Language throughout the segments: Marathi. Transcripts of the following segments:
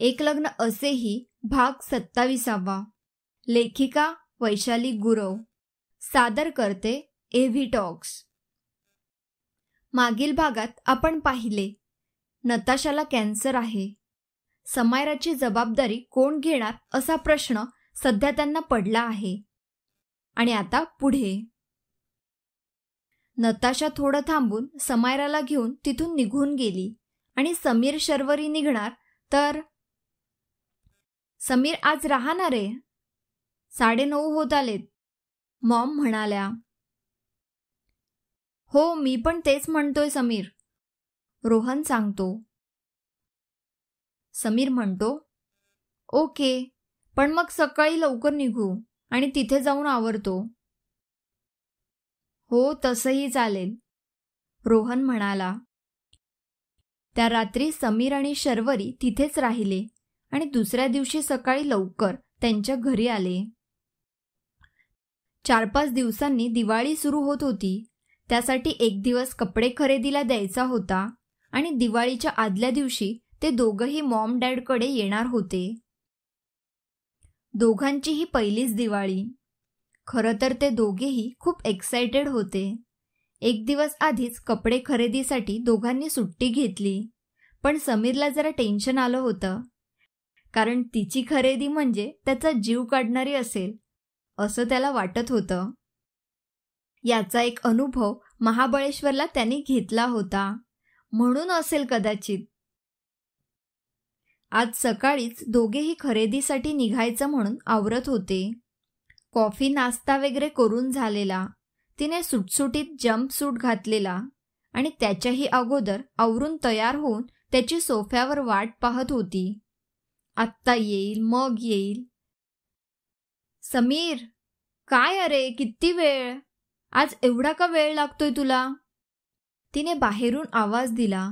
एक लग्न असेही भाग सत्ताविसावा. लेखिका वैशाली गुरव. सादर करते एव्ही टॉक्स मागील भागात आपण पाहिले नताशाला कॅन्सर आहे. समायराची जबाबदारी कोण घेणार असा प्रश्न सध्या त्यांना पडला आहे. आणि आता पुढे. नताशा थोडं थांबून समायराला घेऊन तिथून निघून गेली आणि समीर शर्वरी निघणार तर समीर आज राहणार आहे. साडेनऊ होत आलेत. मॉम म्हणाल्या. हो मी पण तेच म्हणतोय समीर. रोहन सांगतो. समीर म्हणतो ओके पण मग सकाळी लवकर निघू आणि तिथे जाऊन आवरतो. हो तसंही चालेल. रोहन म्हणाला. त्या रात्री समीर आणि शर्वरी तिथेच राहिले. आणि दुसऱ्या दिवशी सकाळी लवकर त्यांच्या घरी आले. चार पाच दिवसांनी दिवाळी सुरू होत होती. त्यासाठी एक दिवस कपडे खरेदीला द्यायचा होता आणि दिवाळीच्या आदल्या दिवशी ते दोघंही मॉम डॅडकडे येणार होते. दोघांची ही पहिलीच दिवाळी. खरं तर ते दोघेही खूप एक्सायटेड होते. एक दिवस आधीच कपडे खरेदीसाठी दोघांनी सुट्टी घेतली. पण समीरला जरा टेन्शन आलं होतं. कारण तिची खरेदी म्हणजे त्याचा जीव काढणारी असेल असं त्याला वाटत होतं. याचा एक अनुभव महाबळेश्वरला त्यांनी घेतला होता. म्हणून असेल कदाचित. आज सकाळीच दोघेही खरेदीसाठी निघायचं म्हणून आवरत होते. कॉफी नाश्ता वगैरे करून झालेला. तिने सुटसुटीत जम्प सूट घातलेला आणि त्याच्याही अगोदर आवरून तयार होऊन त्याची सोफ्यावर वाट पाहत होती. आत्ता येईल मग येईल. समीर काय अरे किती वेळ? आज एवढा का वेळ लागतोय तुला? तिने बाहेरून आवाज दिला.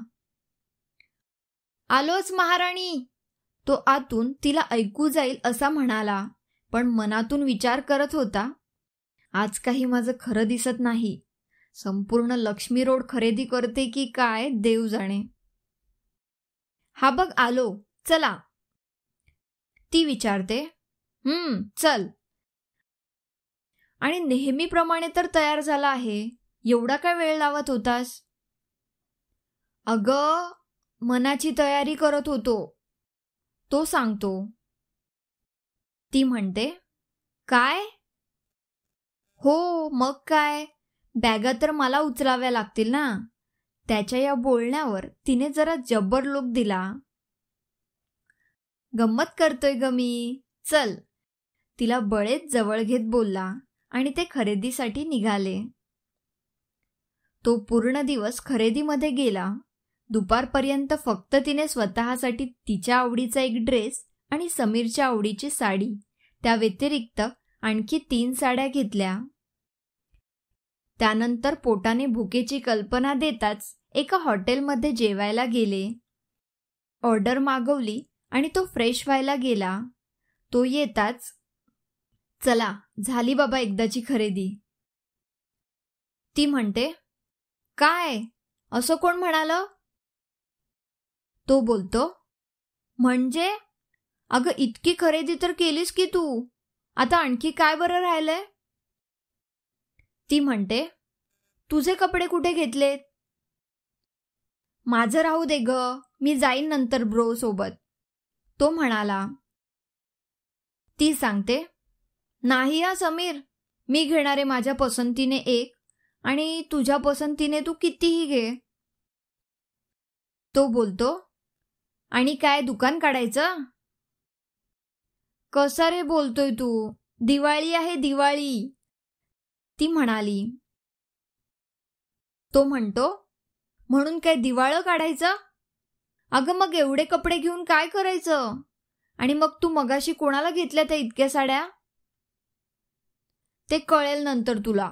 आलोच महाराणी. तो आतून तिला ऐकू जाईल असा म्हणाला पण मनातून विचार करत होता. आज काही माझं खरं दिसत नाही. संपूर्ण लक्ष्मी रोड खरेदी करते की काय देव जाणे. हा बघ आलो चला. ती विचारते हम्म चल. आणि नेहमीप्रमाणे तर तयार झाला आहे. एवढा काय वेळ लावत होतास? अगं मनाची तयारी करत होतो. तो सांगतो. ती म्हणते काय? हो मग काय? बॅगा तर मला उचलाव्या लागतील ना. त्याच्या या बोलण्यावर तिने जरा जब्बर लुक दिला. गंमत करतोय ग मी. चल. तिला बळेच जवळ घेत बोलला आणि ते खरेदीसाठी निघाले. तो पूर्ण दिवस खरेदीमध्ये गेला. दुपारपर्यंत फक्त तिने स्वतःसाठी तिच्या आवडीचा एक ड्रेस आणि समीरच्या आवडीची साडी त्या व्यतिरिक्त आणखी तीन साड्या घेतल्या. त्यानंतर पोटाने भुकेची कल्पना देताच एका हॉटेलमध्ये जेवायला गेले. ऑर्डर मागवली आणि तो फ्रेश व्हायला गेला. तो येताच चला झाली बाबा एकदाची खरेदी. ती म्हणते काय? असं कोण म्हणालं? तो बोलतो म्हणजे? अगं इतकी खरेदी तर केलीस की तू. आता आणखी काय बरं राहिलंय? ती म्हणते तुझे कपडे कुठे घेतलेत? माझं राहू दे ग. मी जाईन नंतर ब्रो सोबत. तो म्हणाला ती सांगते नाही या समीर मी घेणारे माझ्या पसंतीने एक आणि तुझ्या पसंतीने तू कितीही घे. तो बोलतो आणि काय दुकान काढायचं? कसा रे बोलतोय तू दिवाळी आहे दिवाळी. ती म्हणाली. तो म्हणतो म्हणून काय दिवाळं काढायचं? अगं मग एवढे कपडे घेऊन काय करायचं? आणि मग तू मगाशी कोणाला घेतल्या त्या इतक्या साड्या? ते कळेल नंतर तुला.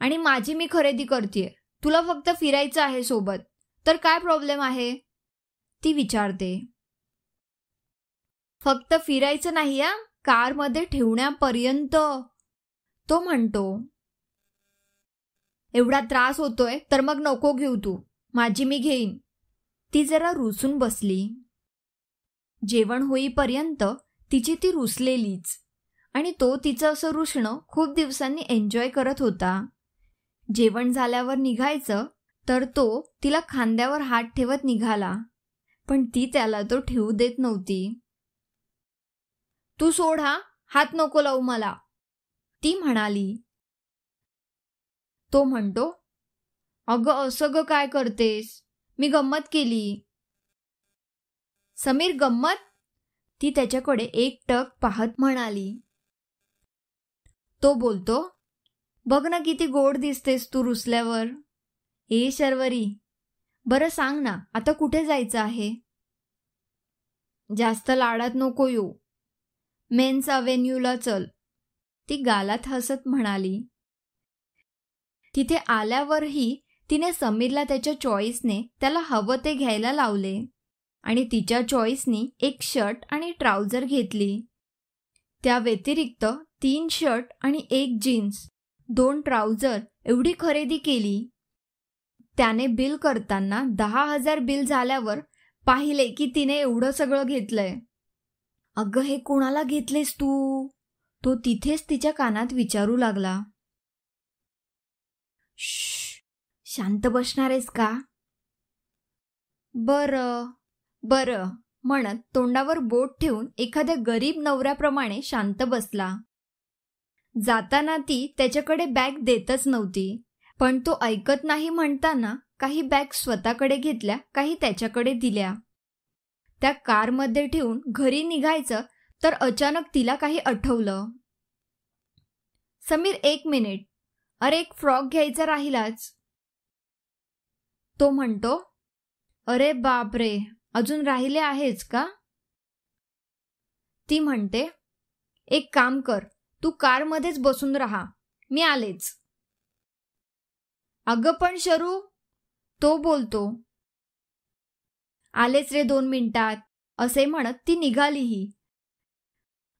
आणि माझी मी खरेदी करते तुला फक्त फिरायचं आहे सोबत. तर काय प्रॉब्लेम आहे? ती विचारते. फक्त फिरायचं नाही या कारमध्ये ठेवण्यापर्यंत. तो म्हणतो एवढा त्रास होतोय तर मग नको घेऊ तू. माझी मी घेईन. ती जरा रुसून बसली. जेवण होईपर्यंत तिची ती रुसलेलीच आणि तो तिचं असं रुसणं खूप दिवसांनी एन्जॉय करत होता. जेवण झाल्यावर निघायचं तर तो तिला खांद्यावर हात ठेवत निघाला पण ती त्याला तो ठेवू देत नव्हती. तू सोडा हात नको लावू मला ती म्हणाली. तो म्हणतो अगं असं ग काय करतेस? मी गंमत केली. समीर गंमत? ती त्याच्याकडे एक टक पाहत म्हणाली. तो बोलतो बघ ना किती गोड दिसतेस तू रुसल्यावर. ए शर्वरी बरं सांग ना आता कुठे जायचं आहे? जास्त लाडात नको येऊ. मेन्स अवेन्यूला चल. ती गालात हसत म्हणाली. तिथे आल्यावरही तिने समीरला त्याच्या चॉईसने त्याला हवं ते घ्यायला लावले. आणि तिच्या चॉईसनी एक शर्ट आणि ट्राउझर घेतली. त्या व्यतिरिक्त तीन शर्ट आणि एक जीन्स दोन ट्राउझर एवढी खरेदी केली. त्याने बिल करताना दहा हजार बिल झाल्यावर पाहिले की तिने एवढं सगळं घेतलंय. अगं हे कोणाला घेतलेस तू? तो तिथेच तिच्या कानात विचारू लागला. शांत बसणार आहेस का? बर बर. म्हणत तोंडावर बोट ठेवून एखाद्या गरीब नवऱ्याप्रमाणे शांत बसला. जाताना ती त्याच्याकडे बॅग देतच नव्हती. पण तो ऐकत नाही म्हणताना काही बॅग स्वतःकडे घेतल्या काही त्याच्याकडे दिल्या. त्या कारमध्ये ठेवून घरी निघायचं तर अचानक तिला काही आठवलं. समीर एक मिनिट. अरे एक फ्रॉक घ्यायचा राहिलाच. तो म्हणतो अरे बाप रे अजून राहिले आहेच का? ती म्हणते एक काम कर तू कारमध्येच बसून राहा मी आलेच. अगं पण शरू तो बोलतो. आलेच रे दोन मिनिटात असे म्हणत ती निघालीही.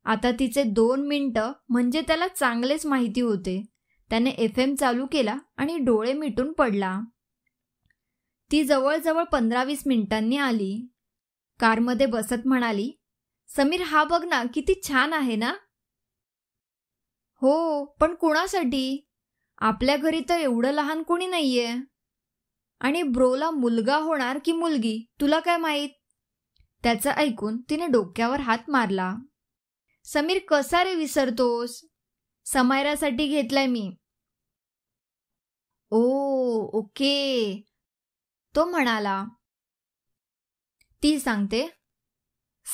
आता तिचे दोन मिनिटं म्हणजे त्याला चांगलेच माहिती होते. त्याने एफ एम चालू केला आणि डोळे मिटून पडला. ती जवळजवळ पंधरा वीस मिनिटांनी आली. कारमध्ये बसत म्हणाली समीर हा बघ ना किती छान आहे ना? हो पण कुणासाठी? आपल्या घरी तर एवढं लहान कोणी नाहीये. आणि ब्रोला मुलगा होणार की मुलगी तुला काय माहीत? त्याचं ऐकून तिने डोक्यावर हात मारला. समीर कसा रे विसरतोस? समायरासाठी घेतलाय मी. ओ ओके. तो म्हणाला ती सांगते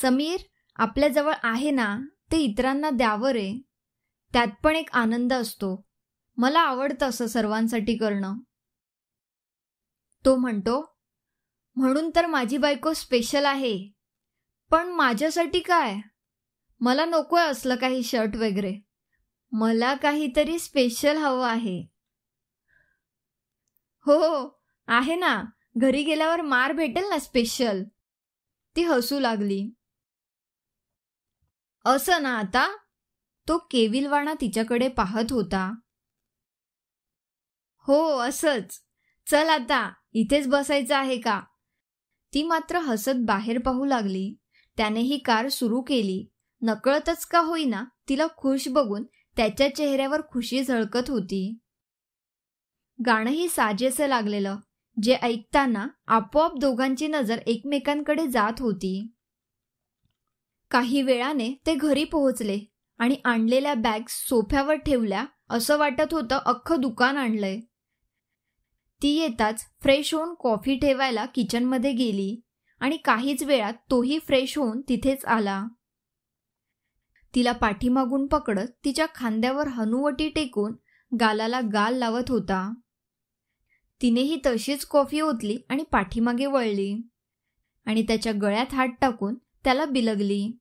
समीर आपल्याजवळ आहे ना ते इतरांना द्यावं रे. त्यात पण एक आनंद असतो. मला आवडतं असं सर्वांसाठी करणं. तो म्हणतो म्हणून तर माझी बायको स्पेशल आहे. पण माझ्यासाठी काय? मला नकोय असलं काही शर्ट वगैरे. मला काहीतरी स्पेशल हवं आहे. हो, हो आहे ना. घरी गेल्यावर मार भेटेल ना स्पेशल ती हसू लागली. असं ना आता? तो केविलवाणा तिच्याकडे पाहत होता. हो असच. चल आता इथेच बसायचं आहे का? ती मात्र हसत बाहेर पाहू लागली. त्याने ही कार सुरू केली. नकळतच का होईना तिला खुश बघून त्याच्या चेहऱ्यावर खुशी झळकत होती. गाणंही साजेसं लागलेलं. जे ऐकताना आपोआप दोघांची नजर एकमेकांकडे जात होती. काही वेळाने ते घरी पोहोचले आणि आणलेल्या बॅग्स सोफ्यावर ठेवल्या असं वाटत होतं अख्खं दुकान आणलंय. ती येताच फ्रेश होऊन कॉफी ठेवायला किचनमध्ये गेली आणि काहीच वेळात तोही फ्रेश होऊन तिथेच आला. तिला पाठीमागून पकडत तिच्या खांद्यावर हनुवटी टेकून गालाला गाल लावत होता. तिनेही तशीच कॉफी ओतली आणि पाठीमागे वळली. आणि त्याच्या गळ्यात हात टाकून त्याला बिलगली.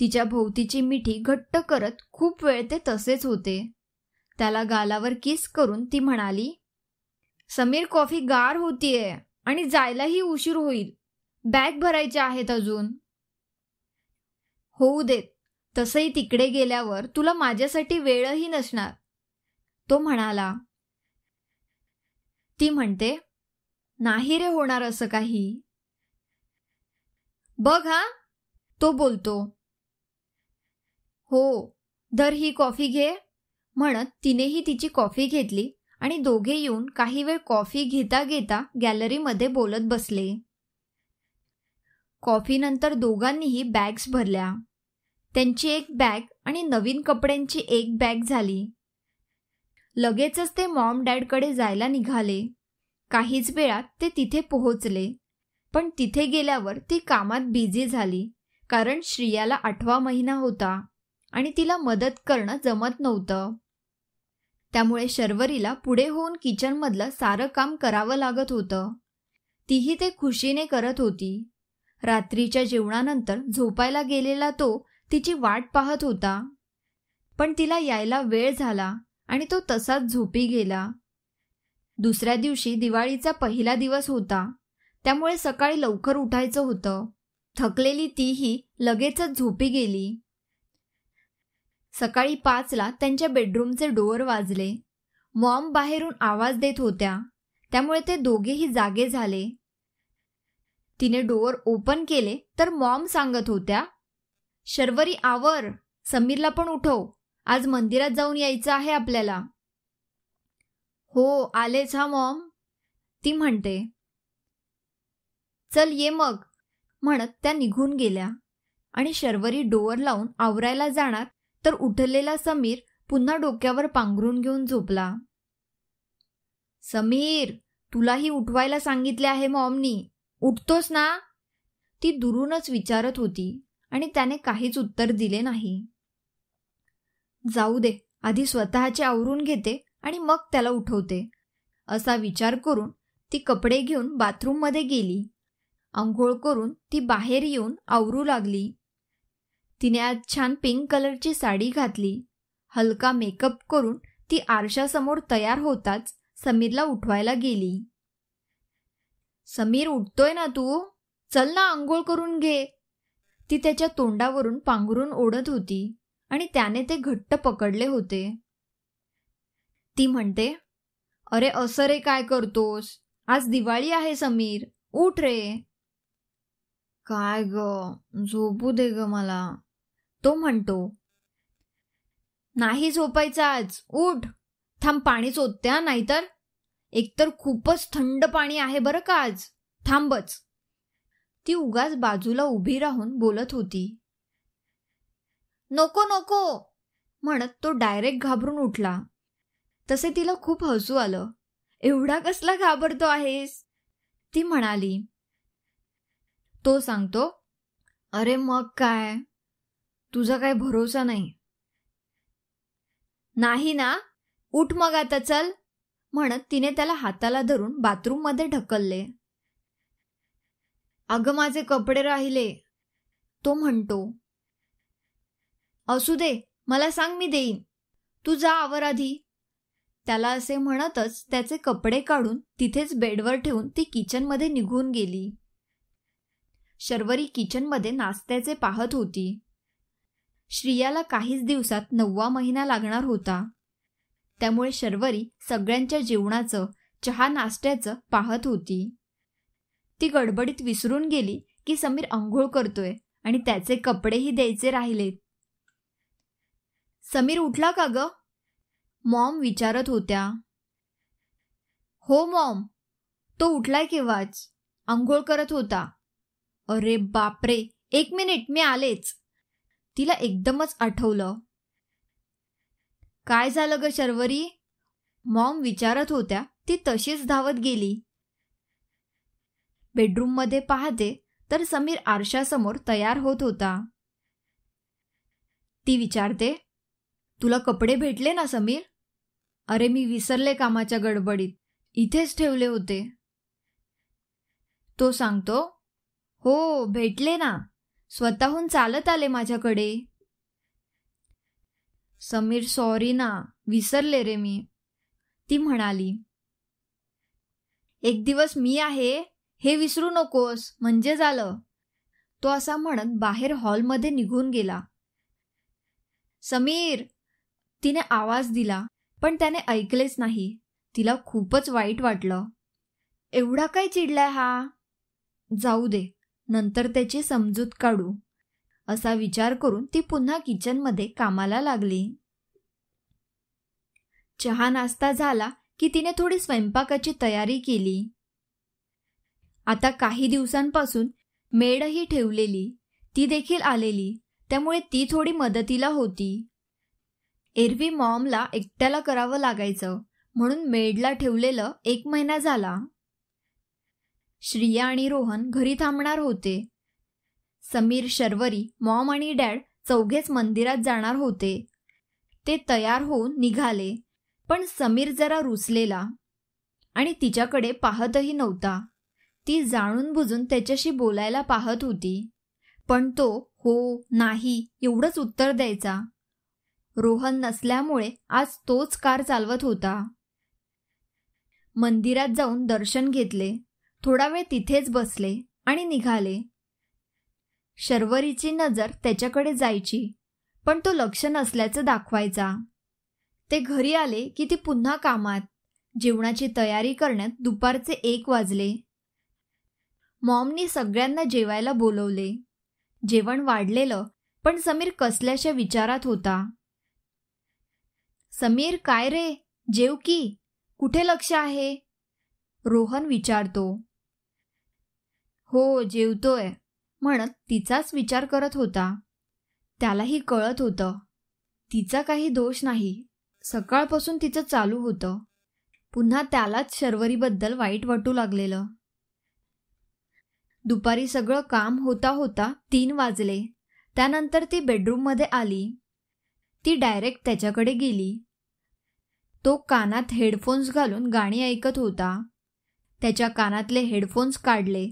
तिच्या भोवतीची मिठी घट्ट करत खूप वेळ ते तसेच होते. त्याला गालावर किस करून ती म्हणाली समीर कॉफी गार होतीये आणि जायलाही उशीर होईल. बॅग भरायच्या आहेत अजून. होऊ देत. तसंही तिकडे गेल्यावर तुला माझ्यासाठी वेळही नसणार. तो म्हणाला ती म्हणते नाही रे होणार असं काही. बघ हा तो बोलतो. हो धर ही कॉफी घे म्हणत तिनेही तिची कॉफी घेतली आणि दोघे येऊन काही वेळ कॉफी घेता घेता गॅलरीमध्ये बोलत बसले. कॉफीनंतर दोघांनीही बॅग्स भरल्या. त्यांची एक बॅग आणि नवीन कपड्यांची एक बॅग झाली. लगेचच ते मॉम डॅडकडे जायला निघाले. काहीच वेळात ते तिथे पोहोचले. पण तिथे गेल्यावर ती कामात बिझी झाली कारण श्रियाला आठवा महिना होता आणि तिला मदत करणं जमत नव्हतं. त्यामुळे शर्वरीला पुढे होऊन किचनमधलं सारं काम करावं लागत होतं. तीही ते खुशीने करत होती. रात्रीच्या जेवणानंतर झोपायला गेलेला तो तिची वाट पाहत होता. पण तिला यायला वेळ झाला. आणि तो तसाच झोपी गेला. दुसऱ्या दिवशी दिवाळीचा पहिला दिवस होता. त्यामुळे सकाळी लवकर उठायचं होतं. थकलेली तीही लगेचच झोपी गेली. सकाळी पाचला त्यांच्या बेडरूमचे डोअर वाजले. मॉम बाहेरून आवाज देत होत्या. त्यामुळे ते दोघेही जागे झाले. तिने डोअर ओपन केले तर मॉम सांगत होत्या शर्वरी आवर समीरला पण उठव. आज मंदिरात जाऊन यायचं आहे आपल्याला. हो आलेच हा मॉम. ती म्हणते चल ये मग. म्हणत त्या निघून गेल्या. आणि शर्वरी डोअर लावून आवरायला जाणार तर उठलेला समीर पुन्हा डोक्यावर पांघरून घेऊन झोपला. समीर तुलाही उठवायला सांगितले आहे मॉमनी. उठतोस ना? ती दुरूनच विचारत होती आणि त्याने काहीच उत्तर दिले नाही. जाऊ दे आधी स्वतःचे आवरून घेते आणि मग त्याला उठवते. असा विचार करून ती कपडे घेऊन बाथरूममध्ये गेली. आंघोळ करून ती बाहेर येऊन आवरू लागली. तिने आज छान पिंक कलरची साडी घातली. हलका मेकअप करून ती आरशासमोर तयार होताच समीरला उठवायला गेली. समीर उठतोय ना तू? चल ना आंघोळ करून घे. ती त्याच्या तोंडावरून पांघरून ओढत होती. आणि त्याने ते घट्ट पकडले होते. ती म्हणते अरे असं रे काय करतोस? आज दिवाळी आहे समीर. उठ रे. काय ग? झोपू दे ग मला. तो म्हणतो नाही झोपायचं आज. उठ. थांब पाणी चोत्या नाहीतर? एकतर खूपच थंड पाणी आहे बरं का आज. थांबच. ती उगाच बाजूला उभी राहून बोलत होती. नको नको म्हणत तो डायरेक्ट घाबरून उठला. तसे तिला खूप हसू आलं. एवढा कसला घाबरतो आहेस? ती म्हणाली. तो सांगतो अरे मग काय? तुझा काय भरोसा नाही. नाही ना उठ मग आता चल म्हणत तिने त्याला हाताला धरून बाथरूममध्ये ढकलले. अगं माझे कपडे राहिले तो म्हणतो. असू दे मला सांग मी देईन. तू जा आवर आधी त्याला असे म्हणतच त्याचे कपडे काढून तिथेच बेडवर ठेवून ती किचनमध्ये निघून गेली. शर्वरी किचनमध्ये नाश्त्याचे पाहत होती. श्रियाला काहीच दिवसात नववा महिना लागणार होता. त्यामुळे शर्वरी सगळ्यांच्या जेवणाचं चहा नाश्त्याचं पाहत होती. ती गडबडीत विसरून गेली की समीर आंघोळ करतोय आणि त्याचे कपडेही द्यायचे राहिलेत. समीर उठला का ग? मॉम विचारत होत्या. हो मॉम. तो उठलाय केव्हाच? आंघोळ करत होता. अरे बापरे. एक मिनिट मी आलेच. तिला एकदमच आठवलं. काय झालं ग शर्वरी? मॉम विचारत होत्या. ती तशीच धावत गेली. बेडरूममध्ये पाहते तर समीर आरशासमोर तयार होत होता. ती विचारते तुला कपडे भेटले ना समीर? अरे मी विसरले कामाच्या गडबडीत. इथेच ठेवले होते. तो सांगतो हो भेटले ना. स्वतःहून चालत आले माझ्याकडे. समीर सॉरी ना विसरले रे मी. ती म्हणाली एक दिवस मी आहे हे विसरू नकोस म्हणजे झालं. तो असा म्हणत बाहेर हॉलमध्ये निघून गेला. समीर तिने आवाज दिला पण त्याने ऐकलेच नाही. तिला खूपच वाईट वाटलं. एवढा काय चिडलाय हा? जाऊ दे नंतर त्याची समजूत काढू. असा विचार करून ती पुन्हा किचनमध्ये कामाला लागली. चहा नाश्ता झाला की तिने थोडी स्वयंपाकाची तयारी केली. आता काही दिवसांपासून मेडही ठेवलेली ती देखील आलेली त्यामुळे ती थोडी मदतीला होती. एरवी मॉमला एकट्याला करावं लागायचं म्हणून मेडला ठेवलेलं एक महिना झाला. श्रिया आणि रोहन घरी थांबणार होते. समीर शर्वरी मॉम आणि डॅड चौघेच मंदिरात जाणार होते. ते तयार होऊन निघाले पण समीर जरा रुसलेला आणि तिच्याकडे पाहतही नव्हता. ती जाणून बुजून त्याच्याशी बोलायला पाहत होती. पण तो हो नाही एवढंच उत्तर द्यायचा. रोहन नसल्यामुळे आज तोच कार चालवत होता. मंदिरात जाऊन दर्शन घेतले. थोडा वेळ तिथेच बसले आणि निघाले. शर्वरीची नजर त्याच्याकडे जायची पण तो लक्ष नसल्याचं दाखवायचा. ते घरी आले की ती पुन्हा कामात. जेवणाची तयारी करण्यात दुपारचे एक वाजले. मॉमनी सगळ्यांना जेवायला बोलवले. जेवण वाढलेलं पण समीर कसल्याच्या विचारात होता. समीर काय रे? जेव की. कुठे लक्ष आहे? रोहन विचारतो. हो जेवतोय म्हणत तिचाच विचार करत होता. त्यालाही कळत होतं. तिचा काही दोष नाही. सकाळपासून तिचं चालू होतं. पुन्हा त्यालाच शर्वरीबद्दल वाईट वाटू लागलेलं. दुपारी सगळं काम होता होता तीन वाजले. त्यानंतर ती बेडरूममध्ये आली. ती डायरेक्ट त्याच्याकडे गेली. तो कानात हेडफोन्स घालून गाणी ऐकत होता. त्याच्या कानातले हेडफोन्स काढले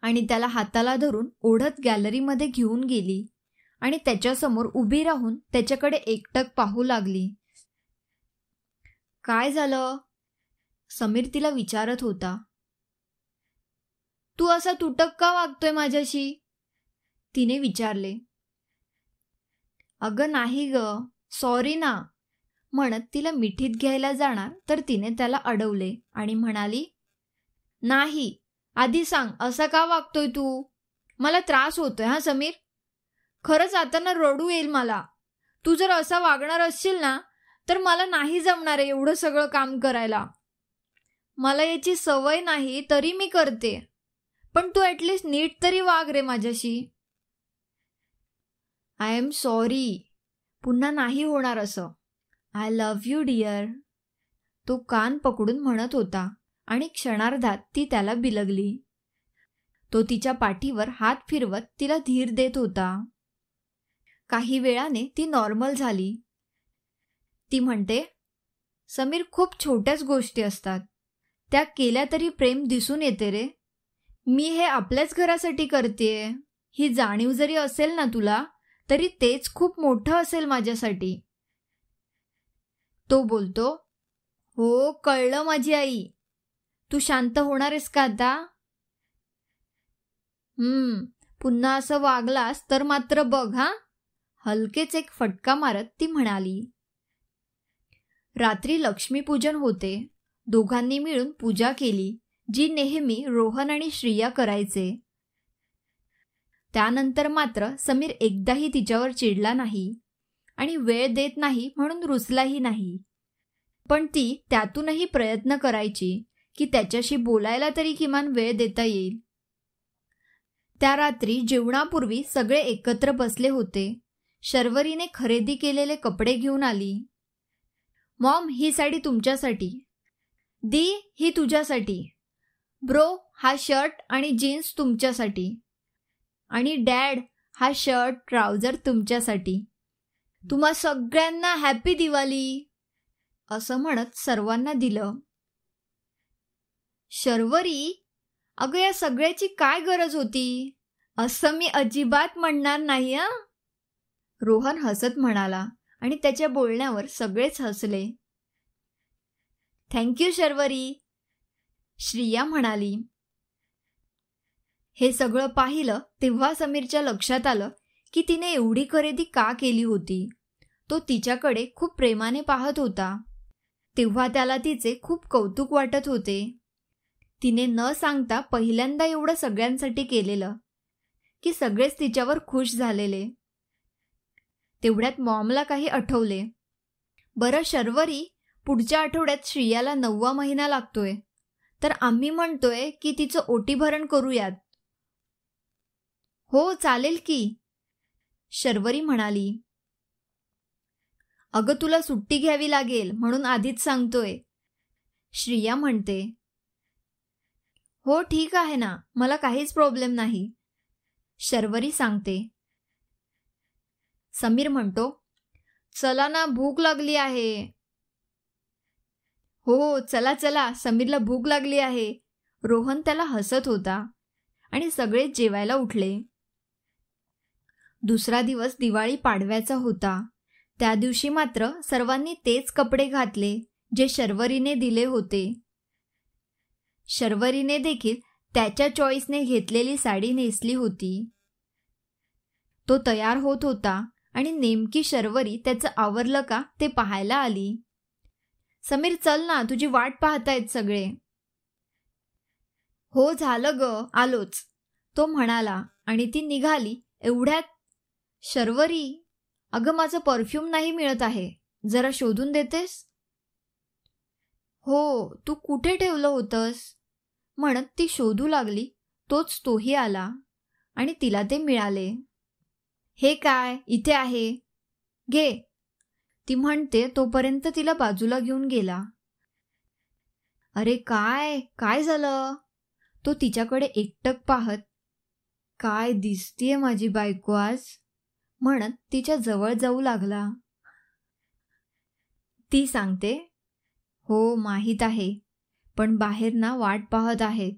आणि त्याला हाताला धरून ओढत गॅलरीमध्ये घेऊन गेली आणि त्याच्यासमोर उभी राहून त्याच्याकडे एकटक पाहू लागली. काय झालं? समीर तिला विचारत होता. तू असा तुटक का वागतोय माझ्याशी? तिने विचारले. अगं नाही ग सॉरी ना. म्हणत तिला मिठीत घ्यायला जाणार तर तिने त्याला अडवले आणि म्हणाली नाही आधी सांग असा का वागतोय तू? मला त्रास होतोय हा समीर? खरंच आता ना रडू येईल मला. तू जर असा वागणार असशील ना तर मला नाही जमणार आहे एवढं सगळं काम करायला. मला याची सवय नाही तरी मी करते. पण तू ॲटलिस्ट नीट तरी वाग रे माझ्याशी. I am sorry. पुन्हा नाही होणार असं. I love you dear. तो कान पकडून म्हणत होता आणि क्षणार्धात ती त्याला बिलगली. तो तिच्या पाठीवर हात फिरवत तिला धीर देत होता. काही वेळाने ती नॉर्मल झाली. ती म्हणते समीर खूप छोट्याच गोष्टी असतात. त्या केल्या तरी प्रेम दिसून येते रे. मी हे आपल्याच घरासाठी करतेय. ही जाणीव जरी असेल ना तुला तरी तेच खूप मोठं असेल माझ्यासाठी. तो बोलतो हो कळलं माझी आई. तू शांत होणार आहेस का आता? हम्म पुन्हा असं वागलास तर मात्र बघ हा. हलकेच एक फटका मारत ती म्हणाली. रात्री लक्ष्मीपूजन होते. दोघांनी मिळून पूजा केली जी नेहमी रोहन आणि श्रिया करायचे. त्यानंतर मात्र समीर एकदाही तिच्यावर चिडला नाही आणि वेळ देत नाही म्हणून रुसलाही नाही. पण ती त्यातूनही प्रयत्न करायची की त्याच्याशी बोलायला तरी किमान वेळ देता येईल. त्या रात्री जेवणापूर्वी सगळे एकत्र बसले होते. शर्वरीने खरेदी केलेले कपडे घेऊन आली. मॉम ही साडी तुमच्यासाठी. दी ही तुझ्यासाठी. ब्रो हा शर्ट आणि जीन्स तुमच्यासाठी. आणि डॅड हा शर्ट ट्राउझर तुमच्यासाठी. तुम्हा सगळ्यांना हॅपी दिवाळी. असं म्हणत सर्वांना दिलं. शर्वरी अगं या सगळ्याची काय गरज होती? असं मी अजिबात म्हणणार नाही रोहन हसत म्हणाला आणि त्याच्या बोलण्यावर सगळेच हसले. थँक्यू शर्वरी. श्रिया म्हणाली हे सगळं पाहिलं तेव्हा समीरच्या लक्षात आलं की तिने एवढी खरेदी का केली होती? तो तिच्याकडे खूप प्रेमाने पाहत होता. तेव्हा त्याला तिचे खूप कौतुक वाटत होते. तिने न सांगता पहिल्यांदा एवढं सगळ्यांसाठी केलेलं की सगळेच तिच्यावर खुश झालेले. तेवढ्यात मॉमला काही आठवले. बरं शर्वरी पुढच्या आठवड्यात श्रियाला नववा महिना लागतोय. तर आम्ही म्हणतोय की तिचं ओटी भरण करूयात. हो चालेल की. शर्वरी म्हणाली. अगं तुला सुट्टी घ्यावी लागेल म्हणून आधीच सांगतोय. श्रिया म्हणते. हो ठीक आहे ना मला काहीच प्रॉब्लेम नाही. शर्वरी सांगते. समीर म्हणतो चला ना भूक लागली आहे. हो, हो चला चला समीरला भूक लागली आहे. रोहन त्याला हसत होता आणि सगळेच जेवायला उठले. दुसरा दिवस दिवाळी पाडव्याचा होता. त्या दिवशी मात्र सर्वांनी तेच कपडे घातले जे शर्वरीने दिले होते. शर्वरीने देखील त्याच्या चॉईसने घेतलेली साडी नेसली होती. तो तयार होत होता आणि नेमकी शर्वरी त्याचं आवरलं का ते पाहायला आली. समीर चल ना तुझी वाट पाहतायत सगळे. हो झालं ग आलोच. तो म्हणाला आणि ती निघाली एवढ्यात शर्वरी अगं माझं परफ्यूम नाही मिळत आहे. जरा शोधून देतेस? हो तू कुठे ठेवलं होतंस? म्हणत ती शोधू लागली. तोच तोही आला आणि तिला ते मिळाले. हे काय? इथे आहे. घे. ती म्हणते तोपर्यंत तिला बाजूला घेऊन गेला. अरे काय? काय झालं? तो तिच्याकडे एकटक पाहत काय दिसतीये माझी बायको आज? म्हणत तिच्या जवळ जाऊ लागला. ती सांगते हो माहीत आहे पण बाहेर ना वाट पाहत आहे.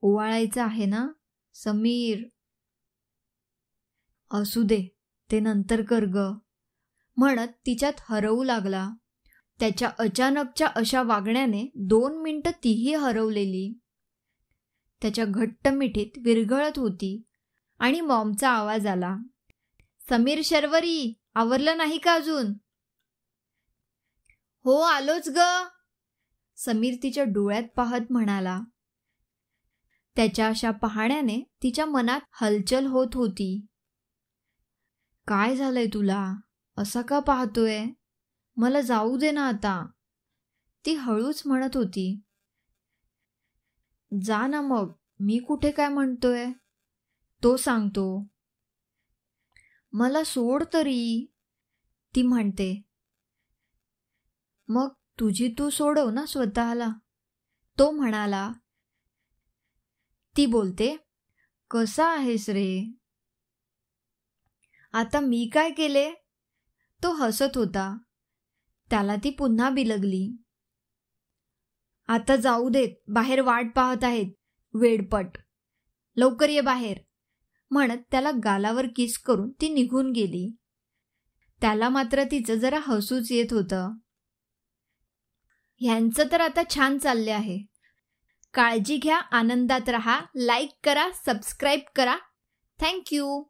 ओवाळायचं आहे ना समीर? असू दे ते नंतर कर ग. म्हणत तिच्यात हरवू लागला. त्याच्या अचानकच्या अशा वागण्याने दोन मिनटं तीही हरवलेली. त्याच्या घट्ट मिठीत विरघळत होती आणि मॉमचा आवाज आला. समीर शर्वरी आवरलं नाही का अजून? हो आलोच ग. समीर तिच्या डोळ्यात पाहत म्हणाला. त्याच्या अशा पाहण्याने तिच्या मनात हलचल होत होती. काय झालंय तुला? असा का पाहतोय? मला जाऊ दे ना आता. ती हळूच म्हणत होती. जा ना मग मी कुठे काय म्हणतोय? तो सांगतो. मला सोड तरी. ती म्हणते मग तुझी तू सोडव ना स्वतःला. तो म्हणाला ती बोलते कसा आहेस रे? आता मी काय केले? तो हसत होता. त्याला ती पुन्हा बिलगली. आता जाऊ देत बाहेर वाट पाहत आहेत वेडपट. लवकर ये बाहेर. म्हणत त्याला गालावर किस करून ती निघून गेली. त्याला मात्र तिचं जरा हसूच येत होतं. ह्यांचं तर आता छान चालले आहे. काळजी घ्या आनंदात रहा लाईक करा सबस्क्राईब करा. थँक्यू